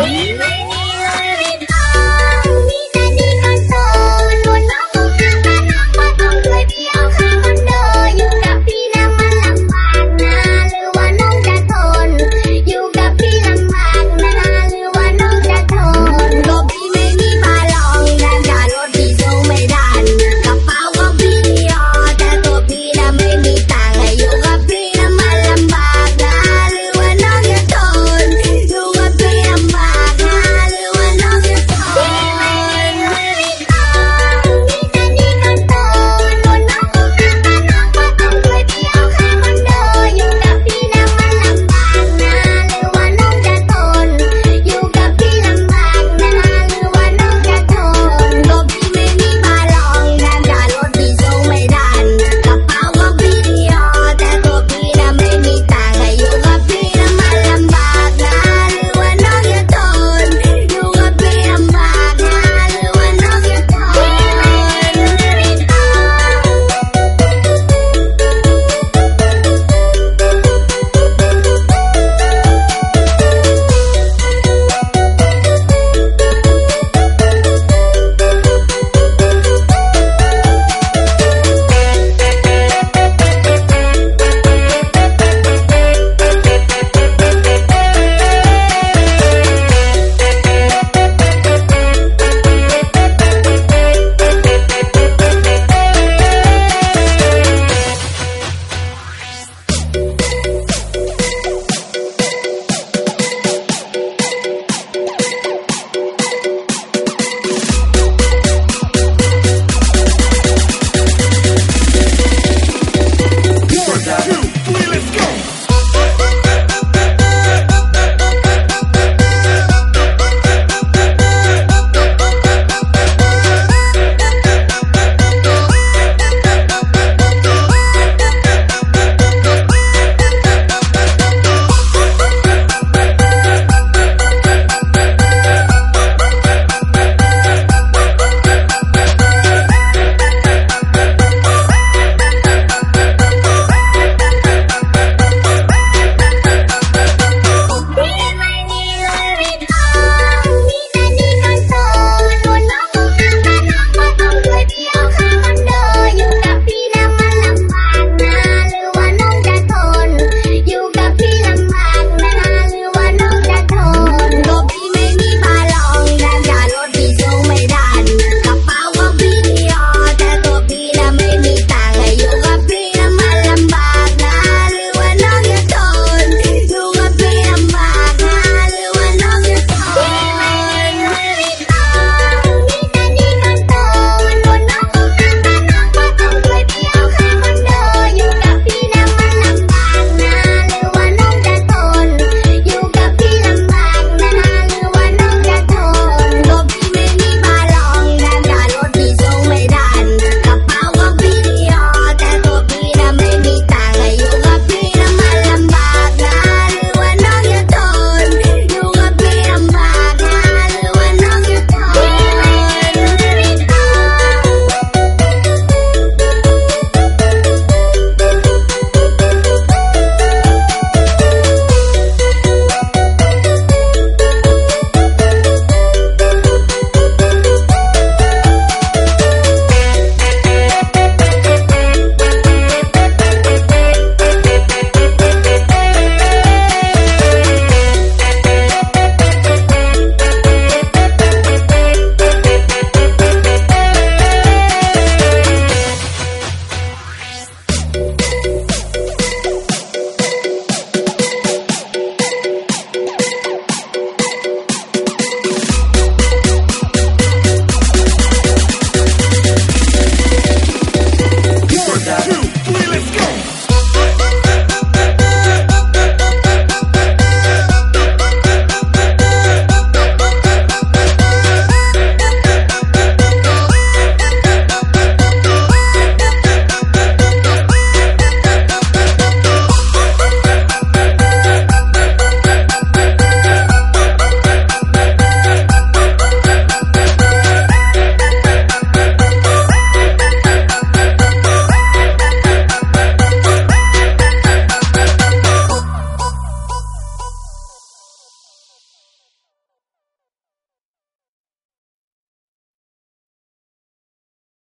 Wait,